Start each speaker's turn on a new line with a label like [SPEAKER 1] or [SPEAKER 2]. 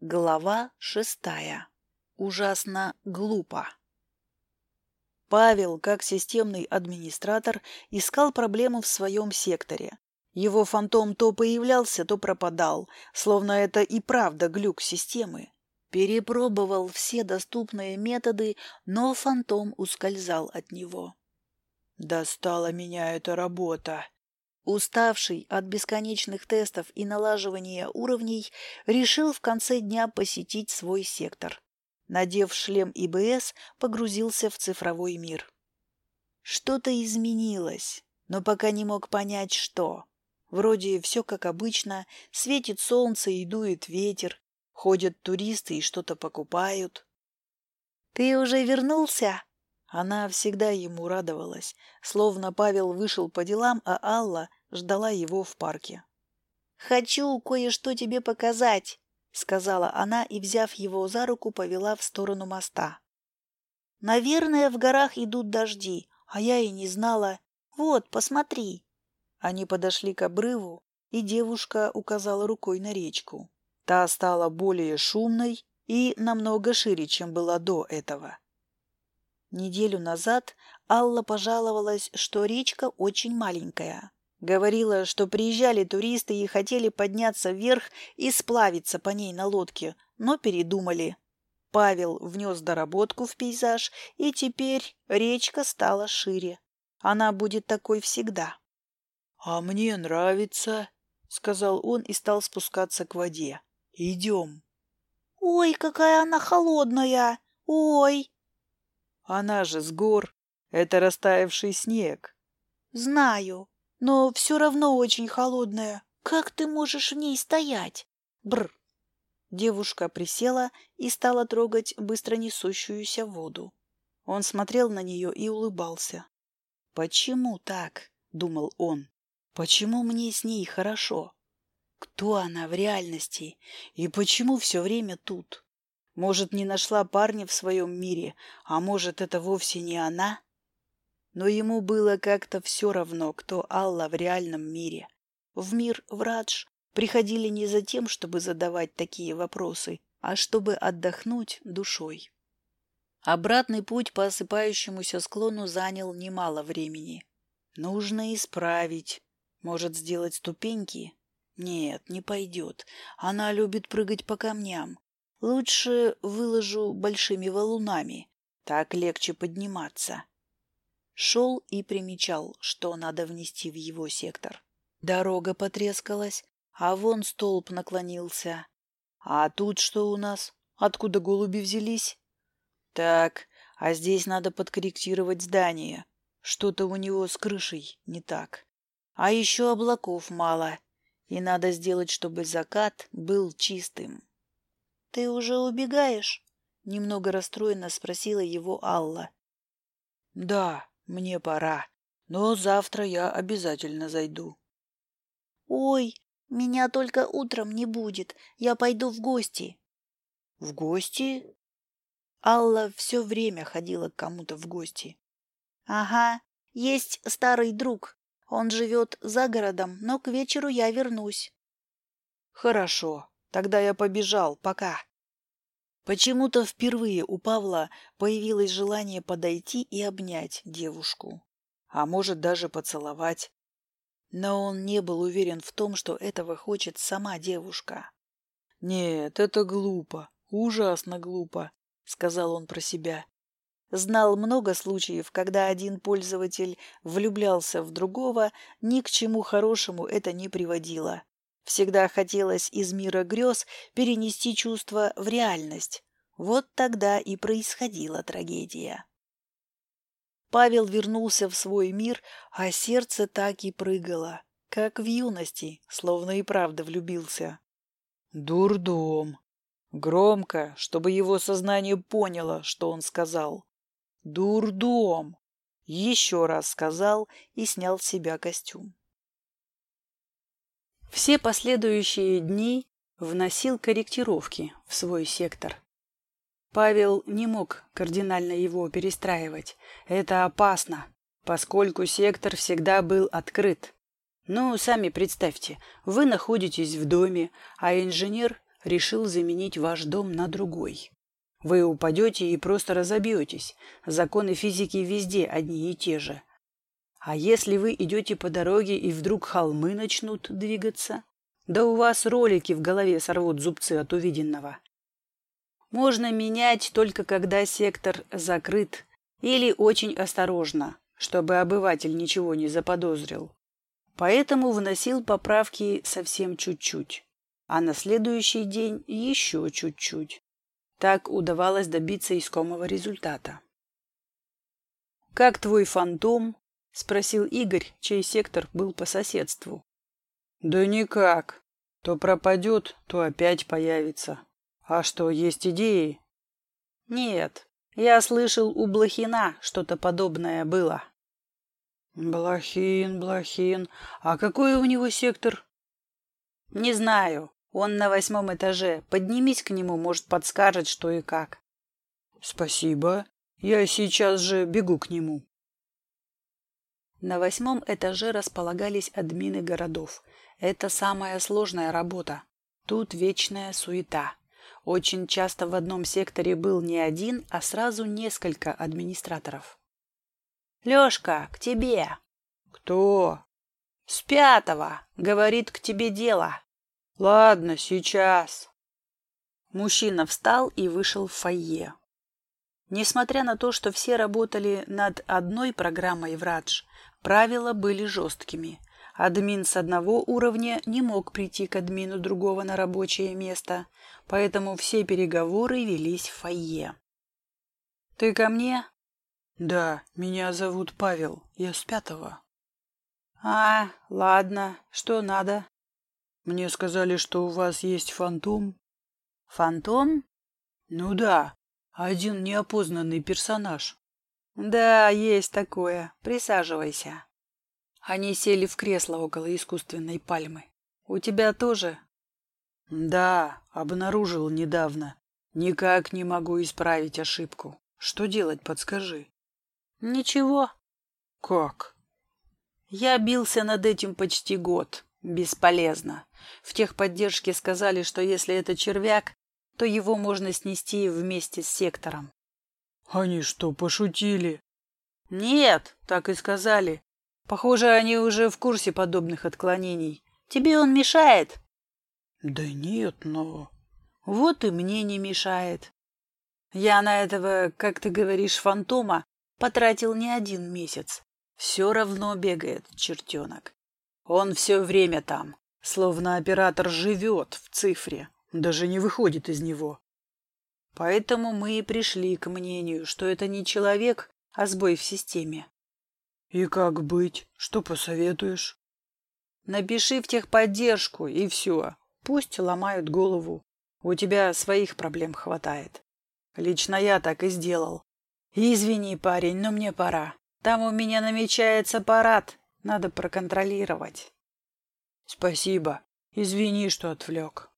[SPEAKER 1] Глава шестая. Ужасно глупо. Павел, как системный администратор, искал проблему в своем секторе. Его фантом то появлялся, то пропадал, словно это и правда глюк системы. Перепробовал все доступные методы, но фантом ускользал от него. «Достала меня эта работа!» Уставший от бесконечных тестов и налаживания уровней, решил в конце дня посетить свой сектор. Надев шлем ИБС, погрузился в цифровой мир. Что-то изменилось, но пока не мог понять, что. Вроде все как обычно, светит солнце и дует ветер, ходят туристы и что-то покупают. «Ты уже вернулся?» Она всегда ему радовалась, словно Павел вышел по делам, а Алла ждала его в парке. «Хочу кое-что тебе показать», — сказала она и, взяв его за руку, повела в сторону моста. «Наверное, в горах идут дожди, а я и не знала. Вот, посмотри». Они подошли к обрыву, и девушка указала рукой на речку. Та стала более шумной и намного шире, чем была до этого. Неделю назад Алла пожаловалась, что речка очень маленькая. Говорила, что приезжали туристы и хотели подняться вверх и сплавиться по ней на лодке, но передумали. Павел внес доработку в пейзаж, и теперь речка стала шире. Она будет такой всегда. — А мне нравится, — сказал он и стал спускаться к воде. — Идем. — Ой, какая она холодная! Ой! — Она же с гор. Это растаявший снег. — Знаю но все равно очень холодная. Как ты можешь в ней стоять? Бр. Девушка присела и стала трогать быстро несущуюся воду. Он смотрел на нее и улыбался. «Почему так?» — думал он. «Почему мне с ней хорошо? Кто она в реальности? И почему все время тут? Может, не нашла парня в своем мире, а может, это вовсе не она?» Но ему было как-то все равно, кто Алла в реальном мире. В мир Врадж приходили не за тем, чтобы задавать такие вопросы, а чтобы отдохнуть душой. Обратный путь по осыпающемуся склону занял немало времени. Нужно исправить. Может, сделать ступеньки? Нет, не пойдет. Она любит прыгать по камням. Лучше выложу большими валунами. Так легче подниматься шел и примечал, что надо внести в его сектор. Дорога потрескалась, а вон столб наклонился. А тут что у нас? Откуда голуби взялись? Так, а здесь надо подкорректировать здание. Что-то у него с крышей не так. А еще облаков мало, и надо сделать, чтобы закат был чистым. — Ты уже убегаешь? — немного расстроенно спросила его Алла. — Да, мне пора, но завтра я обязательно зайду. Ой, меня только утром не будет. Я пойду в гости. В гости? Алла все время ходила к кому-то в гости. Ага, есть старый друг. Он живет за городом, но к вечеру я вернусь. Хорошо, тогда я побежал. Пока. Почему-то впервые у Павла появилось желание подойти и обнять девушку, а может даже поцеловать. Но он не был уверен в том, что этого хочет сама девушка. «Нет, это глупо, ужасно глупо», — сказал он про себя. Знал много случаев, когда один пользователь влюблялся в другого, ни к чему хорошему это не приводило. Всегда хотелось из мира грез перенести чувство в реальность. Вот тогда и происходила трагедия. Павел вернулся в свой мир, а сердце так и прыгало, как в юности, словно и правда влюбился. «Дурдом!» Громко, чтобы его сознание поняло, что он сказал. «Дурдом!» Еще раз сказал и снял с себя костюм. Все последующие дни вносил корректировки в свой сектор. Павел не мог кардинально его перестраивать. Это опасно, поскольку сектор всегда был открыт. Ну, сами представьте, вы находитесь в доме, а инженер решил заменить ваш дом на другой. Вы упадете и просто разобьетесь. Законы физики везде одни и те же. А если вы идете по дороге и вдруг холмы начнут двигаться? Да у вас ролики в голове сорвут зубцы от увиденного. Можно менять только когда сектор закрыт или очень осторожно, чтобы обыватель ничего не заподозрил. Поэтому вносил поправки совсем чуть-чуть, а на следующий день еще чуть-чуть. Так удавалось добиться искомого результата. «Как твой фантом?» — спросил Игорь, чей сектор был по соседству. «Да никак. То пропадет, то опять появится. А что, есть идеи?» «Нет. Я слышал, у Блохина что-то подобное было». «Блохин, Блохин. А какой у него сектор?» «Не знаю. Он на восьмом этаже. Поднимись к нему, может, подскажет, что и как». «Спасибо. Я сейчас же бегу к нему». На восьмом этаже располагались админы городов. Это самая сложная работа. Тут вечная суета. Очень часто в одном секторе был не один, а сразу несколько администраторов. «Лешка, к тебе!»
[SPEAKER 2] «Кто?»
[SPEAKER 1] «С пятого. Говорит, к тебе дело».
[SPEAKER 2] «Ладно, сейчас».
[SPEAKER 1] Мужчина встал и вышел в фойе. Несмотря на то, что все работали над одной программой в Радж, правила были жесткими. Админ с одного уровня не мог прийти к админу другого на рабочее место, поэтому все переговоры велись в фойе. «Ты ко мне?»
[SPEAKER 2] «Да, меня зовут Павел, я с пятого».
[SPEAKER 1] «А, ладно, что надо?»
[SPEAKER 2] «Мне сказали, что у вас есть фантом».
[SPEAKER 1] «Фантом?»
[SPEAKER 2] «Ну да, один неопознанный персонаж».
[SPEAKER 1] «Да, есть такое. Присаживайся». Они сели в кресло около искусственной пальмы. «У тебя тоже?»
[SPEAKER 2] «Да, обнаружил недавно. Никак не могу исправить ошибку. Что делать, подскажи?»
[SPEAKER 1] «Ничего».
[SPEAKER 2] «Как?»
[SPEAKER 1] «Я бился над этим почти год. Бесполезно. В техподдержке сказали, что если это червяк, то его можно снести вместе с сектором».
[SPEAKER 2] «Они что, пошутили?»
[SPEAKER 1] «Нет, так и сказали. Похоже, они уже в курсе подобных отклонений. Тебе он мешает?»
[SPEAKER 2] «Да нет, но...»
[SPEAKER 1] «Вот и мне не мешает. Я на этого, как ты говоришь, фантома потратил не один месяц. Все равно бегает чертенок. Он все время там, словно оператор живет в цифре, даже не выходит из него. Поэтому мы и пришли к мнению, что это не человек, а сбой в системе.
[SPEAKER 2] И как быть? Что посоветуешь?
[SPEAKER 1] Напиши в техподдержку, и все. Пусть ломают голову. У тебя своих проблем хватает. Лично я так и сделал. Извини, парень, но мне пора. Там у меня намечается парад. Надо проконтролировать.
[SPEAKER 2] Спасибо. Извини, что отвлек.